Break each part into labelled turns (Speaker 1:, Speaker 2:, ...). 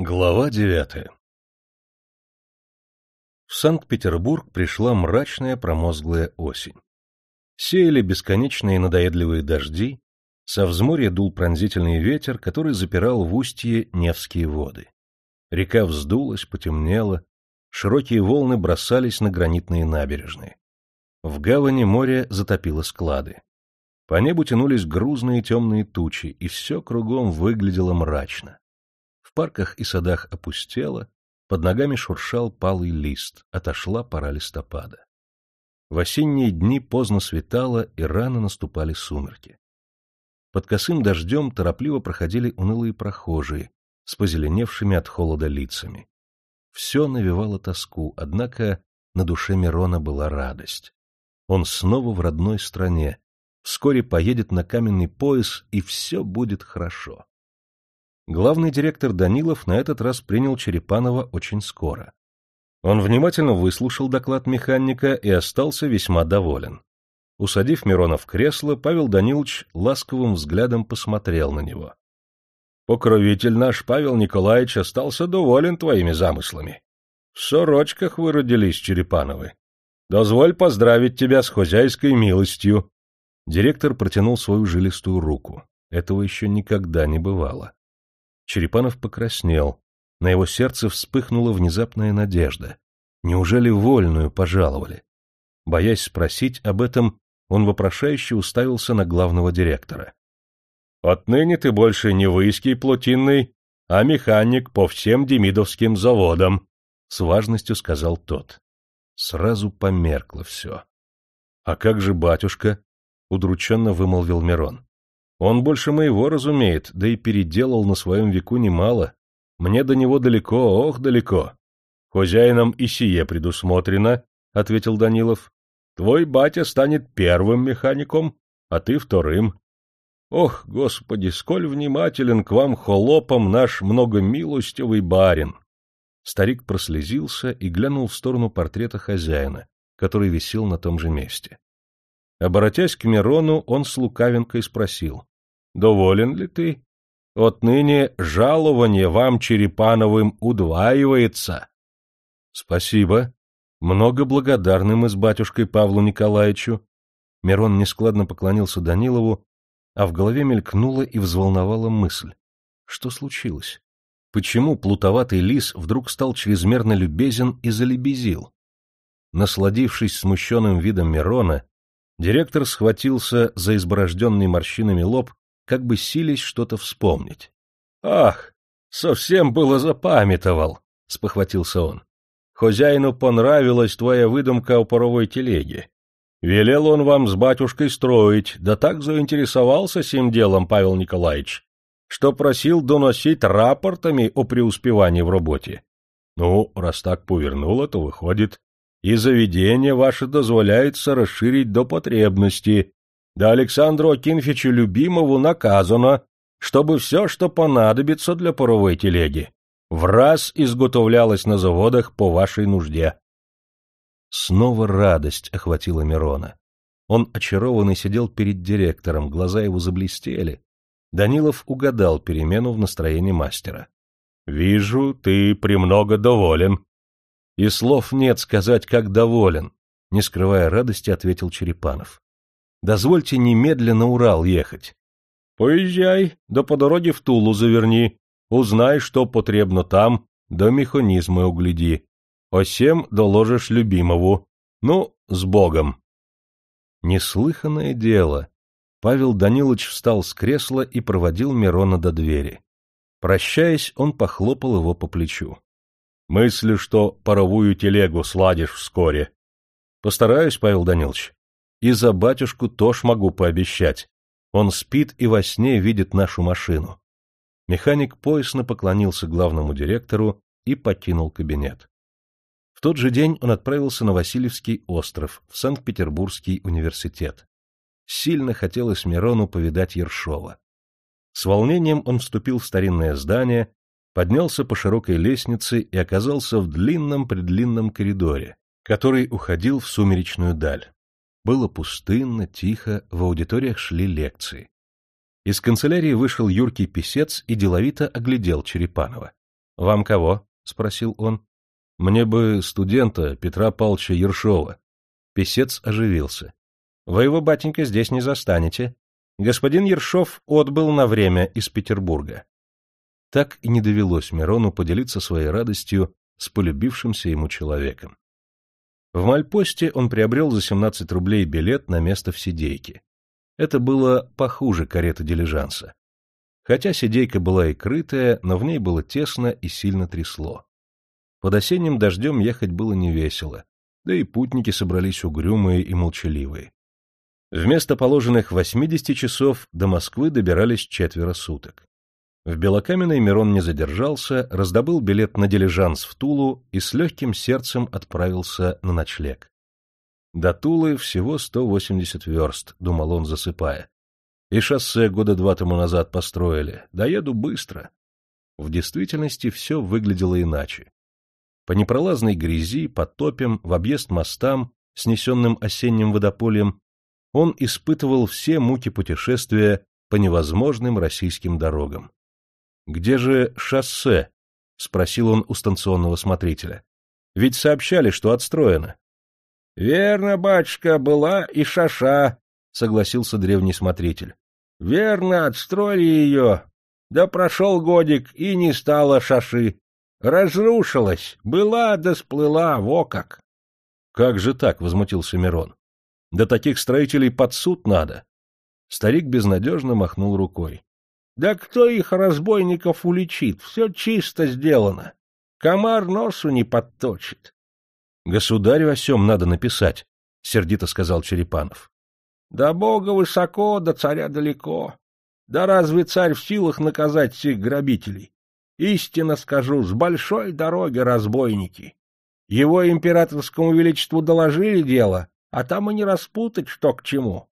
Speaker 1: Глава девятая В Санкт-Петербург пришла мрачная промозглая осень. Сеяли бесконечные надоедливые дожди, со взморья дул пронзительный ветер, который запирал в устье Невские воды. Река вздулась, потемнела, широкие волны бросались на гранитные набережные. В гавани море затопило склады. По небу тянулись грузные темные тучи, и все кругом выглядело мрачно парках и садах опустело, под ногами шуршал палый лист, отошла пора листопада. В осенние дни поздно светало, и рано наступали сумерки. Под косым дождем торопливо проходили унылые прохожие с позеленевшими от холода лицами. Все навевало тоску, однако на душе Мирона была радость. Он снова в родной стране, вскоре поедет на каменный пояс, и все будет хорошо. Главный директор Данилов на этот раз принял Черепанова очень скоро. Он внимательно выслушал доклад механика и остался весьма доволен. Усадив Мирона в кресло, Павел Данилович ласковым взглядом посмотрел на него. — Покровитель наш Павел Николаевич остался доволен твоими замыслами. В сорочках вы родились, Черепановы. Дозволь поздравить тебя с хозяйской милостью. Директор протянул свою жилистую руку. Этого еще никогда не бывало. Черепанов покраснел. На его сердце вспыхнула внезапная надежда. Неужели вольную пожаловали? Боясь спросить об этом, он вопрошающе уставился на главного директора. — Отныне ты больше не выиский плотинный, а механик по всем демидовским заводам, — с важностью сказал тот. Сразу померкло все. — А как же батюшка? — удрученно вымолвил Мирон. Он больше моего разумеет, да и переделал на своем веку немало. Мне до него далеко, ох, далеко. — Хозяином и сие предусмотрено, — ответил Данилов. — Твой батя станет первым механиком, а ты вторым. Ох, господи, сколь внимателен к вам холопам наш многомилостивый барин! Старик прослезился и глянул в сторону портрета хозяина, который висел на том же месте. Оборотясь к Мирону, он с лукавинкой спросил. Доволен ли ты? Отныне жалование вам, Черепановым, удваивается. — Спасибо. Много благодарны мы с батюшкой Павлу Николаевичу. Мирон нескладно поклонился Данилову, а в голове мелькнула и взволновала мысль. Что случилось? Почему плутоватый лис вдруг стал чрезмерно любезен и залебезил? Насладившись смущенным видом Мирона, директор схватился за изборожденный морщинами лоб как бы сились что-то вспомнить. — Ах, совсем было запамятовал, — спохватился он. — Хозяину понравилась твоя выдумка о паровой телеге. Велел он вам с батюшкой строить, да так заинтересовался сим делом Павел Николаевич, что просил доносить рапортами о преуспевании в работе. Ну, раз так повернуло, то выходит, и заведение ваше дозволяется расширить до потребности, да Александру Акинфичу Любимову наказано, чтобы все, что понадобится для паровой телеги, в раз изготовлялось на заводах по вашей нужде. Снова радость охватила Мирона. Он очарованный сидел перед директором, глаза его заблестели. Данилов угадал перемену в настроении мастера. — Вижу, ты премного доволен. — И слов нет сказать, как доволен, — не скрывая радости, ответил Черепанов. Дозвольте немедленно Урал ехать. Поезжай, да по дороге в Тулу заверни, узнай, что потребно там, да механизмы угляди. Осем доложишь любимову. Ну, с Богом. Неслыханное дело. Павел Данилович встал с кресла и проводил Мирона до двери. Прощаясь, он похлопал его по плечу. — Мыслю, что паровую телегу сладишь вскоре. — Постараюсь, Павел Данилович. И за батюшку тоже могу пообещать. Он спит и во сне видит нашу машину. Механик поясно поклонился главному директору и покинул кабинет. В тот же день он отправился на Васильевский остров, в Санкт-Петербургский университет. Сильно хотелось Мирону повидать Ершова. С волнением он вступил в старинное здание, поднялся по широкой лестнице и оказался в длинном-предлинном коридоре, который уходил в сумеречную даль. Было пустынно, тихо, в аудиториях шли лекции. Из канцелярии вышел юркий писец и деловито оглядел Черепанова. Вам кого? — спросил он. — Мне бы студента Петра Павловича Ершова. Песец оживился. — Вы его, батенька, здесь не застанете. Господин Ершов отбыл на время из Петербурга. Так и не довелось Мирону поделиться своей радостью с полюбившимся ему человеком. В Мальпосте он приобрел за 17 рублей билет на место в сидейке. Это было похуже кареты дилижанса. Хотя сидейка была и крытая, но в ней было тесно и сильно трясло. Под осенним дождем ехать было невесело, да и путники собрались угрюмые и молчаливые. Вместо положенных 80 часов до Москвы добирались четверо суток. В Белокаменной Мирон не задержался, раздобыл билет на дилижанс в Тулу и с легким сердцем отправился на ночлег. До Тулы всего 180 верст, думал он, засыпая. И шоссе года два тому назад построили. Доеду быстро. В действительности все выглядело иначе. По непролазной грязи, по топям, в объезд мостам, снесенным осенним водопольем, он испытывал все муки путешествия по невозможным российским дорогам. Где же шоссе? — спросил он у станционного смотрителя. — Ведь сообщали, что отстроено. — Верно, батюшка, была и шаша, — согласился древний смотритель. — Верно, отстроили ее. Да прошел годик, и не стало шаши. Разрушилась, была да сплыла, во как. — Как же так? — возмутился Мирон. — Да таких строителей под суд надо. Старик безнадежно махнул рукой. Да кто их, разбойников, уличит? Все чисто сделано. Комар носу не подточит. — Государю о сем надо написать, — сердито сказал Черепанов. — Да бога высоко, да царя далеко. Да разве царь в силах наказать всех грабителей? Истинно скажу, с большой дороги разбойники. Его императорскому величеству доложили дело, а там и не распутать, что к чему.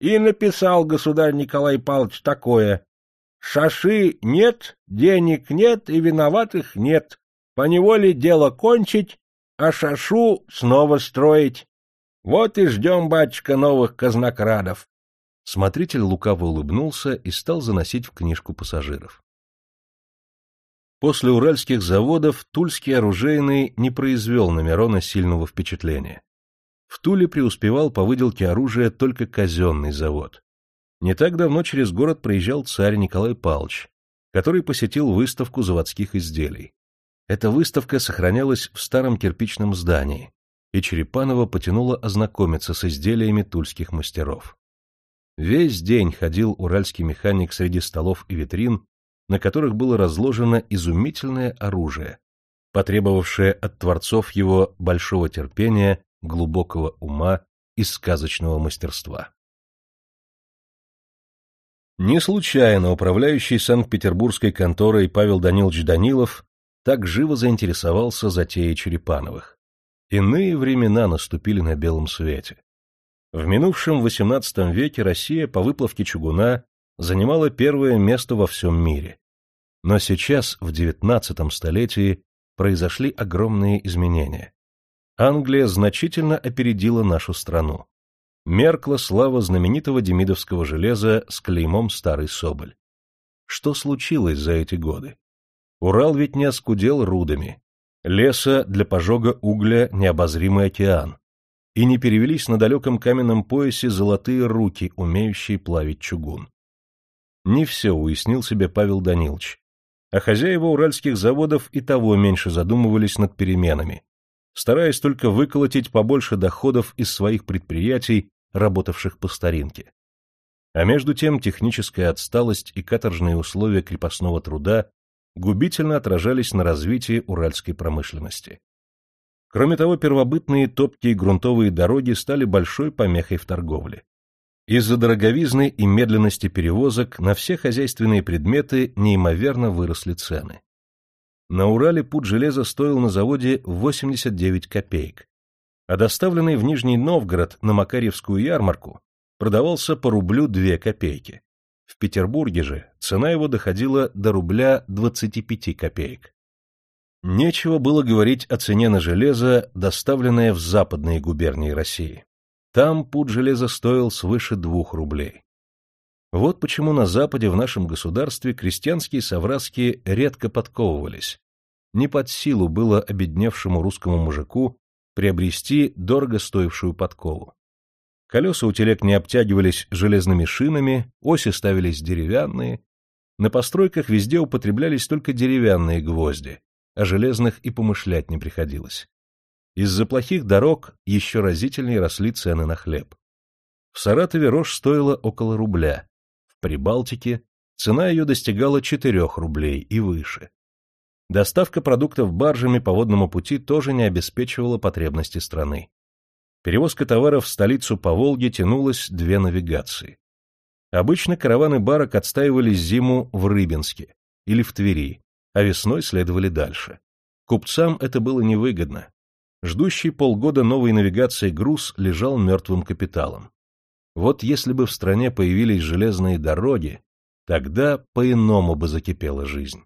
Speaker 1: И написал государь Николай Павлович такое Шаши нет, денег нет и виноватых нет. Поневоле дело кончить, а шашу снова строить. Вот и ждем, батюшка, новых казнокрадов. Смотритель лукаво улыбнулся и стал заносить в книжку пассажиров. После уральских заводов тульский оружейный не произвел на Мирона сильного впечатления. В Туле преуспевал по выделке оружия только казенный завод. Не так давно через город проезжал царь Николай Павлович, который посетил выставку заводских изделий. Эта выставка сохранялась в старом кирпичном здании, и Черепанова потянуло ознакомиться с изделиями тульских мастеров. Весь день ходил уральский механик среди столов и витрин, на которых было разложено изумительное оружие, потребовавшее от творцов его большого терпения, глубокого ума и сказочного мастерства. Не случайно управляющий Санкт-Петербургской конторой Павел Данилович Данилов так живо заинтересовался затеей Черепановых. Иные времена наступили на белом свете. В минувшем XVIII веке Россия по выплавке чугуна занимала первое место во всем мире. Но сейчас, в XIX столетии, произошли огромные изменения. Англия значительно опередила нашу страну меркла слава знаменитого демидовского железа с клеймом «Старый Соболь». Что случилось за эти годы? Урал ведь не оскудел рудами, леса для пожога угля необозримый океан, и не перевелись на далеком каменном поясе золотые руки, умеющие плавить чугун. Не все уяснил себе Павел Данилович, а хозяева уральских заводов и того меньше задумывались над переменами, стараясь только выколотить побольше доходов из своих предприятий работавших по старинке. А между тем техническая отсталость и каторжные условия крепостного труда губительно отражались на развитии уральской промышленности. Кроме того, первобытные топкие грунтовые дороги стали большой помехой в торговле. Из-за дороговизны и медленности перевозок на все хозяйственные предметы неимоверно выросли цены. На Урале путь железа стоил на заводе 89 копеек, а доставленный в Нижний Новгород на Макарьевскую ярмарку продавался по рублю две копейки. В Петербурге же цена его доходила до рубля 25 копеек. Нечего было говорить о цене на железо, доставленное в западные губернии России. Там пуд железа стоил свыше двух рублей. Вот почему на Западе в нашем государстве крестьянские совраски редко подковывались, не под силу было обедневшему русскому мужику приобрести дорого стоившую подкову. Колеса у телег не обтягивались железными шинами, оси ставились деревянные. На постройках везде употреблялись только деревянные гвозди, а железных и помышлять не приходилось. Из-за плохих дорог еще разительнее росли цены на хлеб. В Саратове рожь стоила около рубля, в Прибалтике цена ее достигала 4 рублей и выше. Доставка продуктов баржами по водному пути тоже не обеспечивала потребности страны. Перевозка товаров в столицу по Волге тянулась две навигации. Обычно караваны барок отстаивались зиму в Рыбинске или в Твери, а весной следовали дальше. Купцам это было невыгодно. Ждущий полгода новой навигации груз лежал мертвым капиталом. Вот если бы в стране появились железные дороги, тогда по-иному бы закипела жизнь.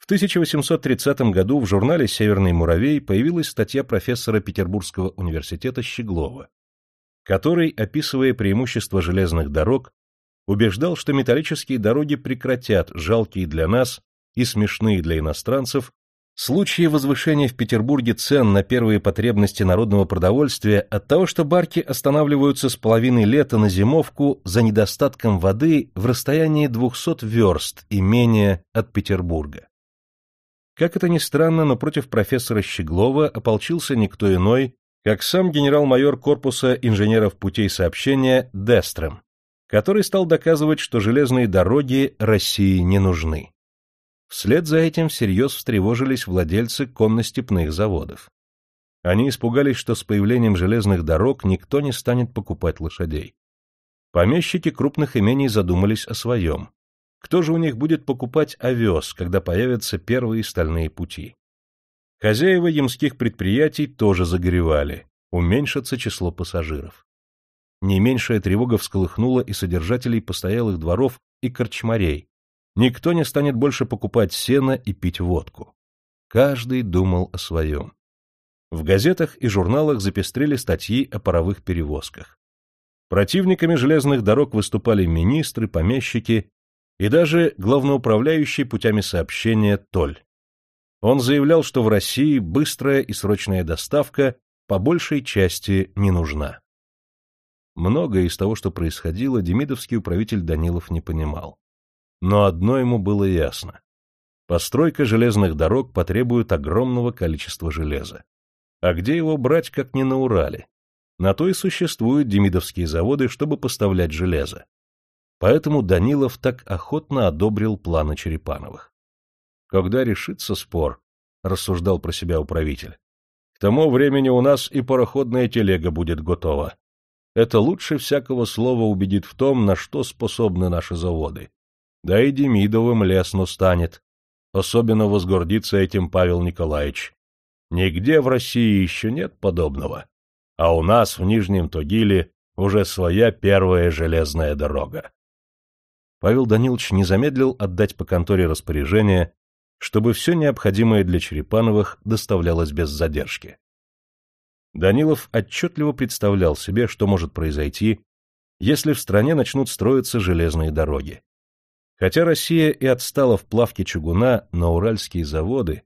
Speaker 1: В 1830 году в журнале «Северный муравей» появилась статья профессора Петербургского университета Щеглова, который, описывая преимущества железных дорог, убеждал, что металлические дороги прекратят жалкие для нас и смешные для иностранцев случаи возвышения в Петербурге цен на первые потребности народного продовольствия от того, что барки останавливаются с половины лета на зимовку за недостатком воды в расстоянии 200 верст и менее от Петербурга. Как это ни странно, но против профессора Щеглова ополчился никто иной, как сам генерал-майор корпуса инженеров путей сообщения Дестрем, который стал доказывать, что железные дороги России не нужны. Вслед за этим всерьез встревожились владельцы конно-степных заводов. Они испугались, что с появлением железных дорог никто не станет покупать лошадей. Помещики крупных имений задумались о своем. Кто же у них будет покупать овес, когда появятся первые стальные пути? Хозяева ямских предприятий тоже загоревали, уменьшится число пассажиров. Не меньшая тревога всколыхнула и содержателей постоялых дворов и корчмарей. Никто не станет больше покупать сено и пить водку. Каждый думал о своем. В газетах и журналах запестрели статьи о паровых перевозках. Противниками железных дорог выступали министры, помещики и даже главноуправляющий путями сообщения Толь. Он заявлял, что в России быстрая и срочная доставка по большей части не нужна. Многое из того, что происходило, демидовский управитель Данилов не понимал. Но одно ему было ясно. Постройка железных дорог потребует огромного количества железа. А где его брать, как не на Урале? На то и существуют демидовские заводы, чтобы поставлять железо. Поэтому Данилов так охотно одобрил планы Черепановых. Когда решится спор, рассуждал про себя управитель, к тому времени у нас и пароходная телега будет готова. Это лучше всякого слова убедит в том, на что способны наши заводы. Да и Демидовым лесно станет. Особенно возгордится этим Павел Николаевич. Нигде в России еще нет подобного. А у нас в Нижнем Тогиле уже своя первая железная дорога. Павел Данилович не замедлил отдать по конторе распоряжение, чтобы все необходимое для Черепановых доставлялось без задержки. Данилов отчетливо представлял себе, что может произойти, если в стране начнут строиться железные дороги. Хотя Россия и отстала в плавке чугуна, но уральские заводы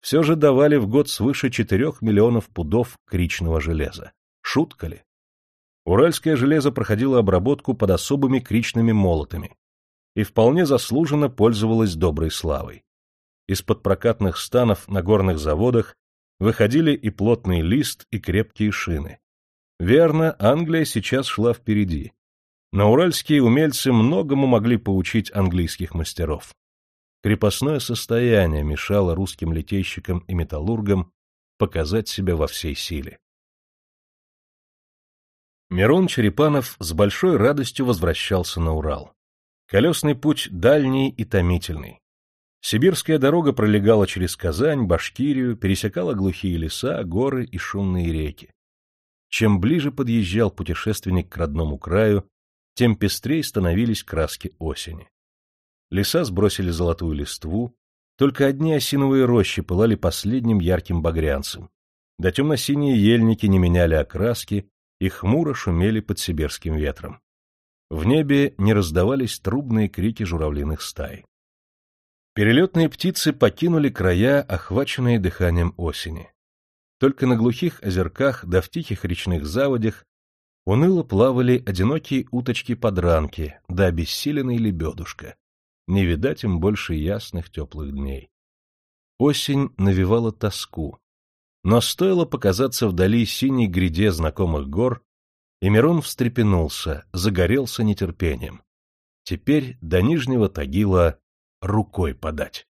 Speaker 1: все же давали в год свыше 4 миллионов пудов кричного железа. Шутка ли? Уральское железо проходило обработку под особыми кричными молотами, и вполне заслуженно пользовалась доброй славой. Из-под прокатных станов на горных заводах выходили и плотный лист, и крепкие шины. Верно, Англия сейчас шла впереди. Но уральские умельцы многому могли поучить английских мастеров. Крепостное состояние мешало русским литейщикам и металлургам показать себя во всей силе. Мирон Черепанов с большой радостью возвращался на Урал. Колесный путь дальний и томительный. Сибирская дорога пролегала через Казань, Башкирию, пересекала глухие леса, горы и шумные реки. Чем ближе подъезжал путешественник к родному краю, тем пестрее становились краски осени. Леса сбросили золотую листву, только одни осиновые рощи пылали последним ярким багрянцем, да темно-синие ельники не меняли окраски и хмуро шумели под сибирским ветром. В небе не раздавались трубные крики журавлиных стай. Перелетные птицы покинули края, охваченные дыханием осени. Только на глухих озерках да в тихих речных заводях уныло плавали одинокие уточки-подранки да обессиленный лебедушка. Не видать им больше ясных теплых дней. Осень навевала тоску. Но стоило показаться вдали синей гряде знакомых гор, и Мирон встрепенулся, загорелся нетерпением. Теперь до Нижнего Тагила рукой подать.